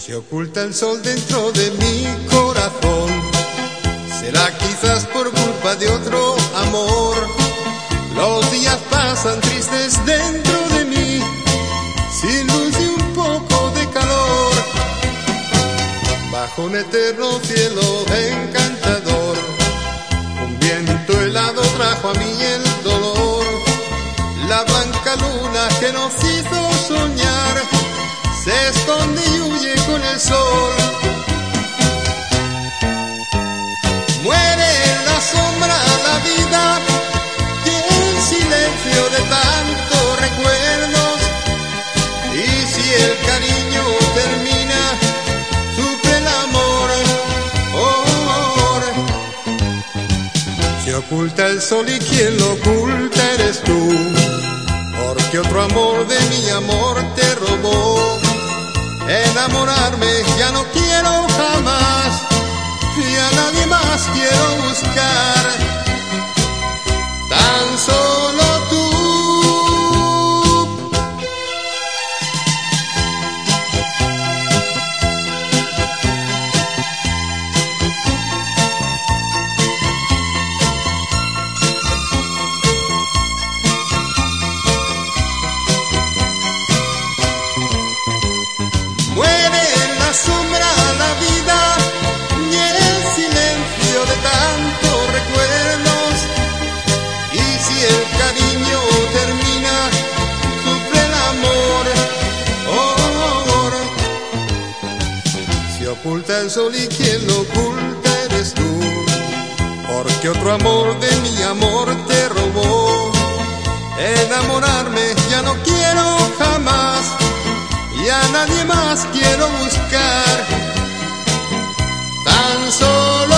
Se oculta el sol dentro de mi corazón. Será quizás por culpa de otro amor. Los días pasan tristes dentro de mí, sin luz y un poco de calor. Bajo un eterno cielo encantador, un viento helado trajo a mí el dolor. La blanca luna que oculta el sol y quien lo oculta eres tú. Porque otro amor de mi amor te robó. Enamorarme ya En la vida y el silencio de tantos recuerdos. Y si el cariño termina, sufre el amor. Oh, se oculta el sol y quien lo oculta eres tú. Porque otro amor de mi amor te robó. Enamorarme ya no quiero jamás a nadie más quiero buscar. Tan solo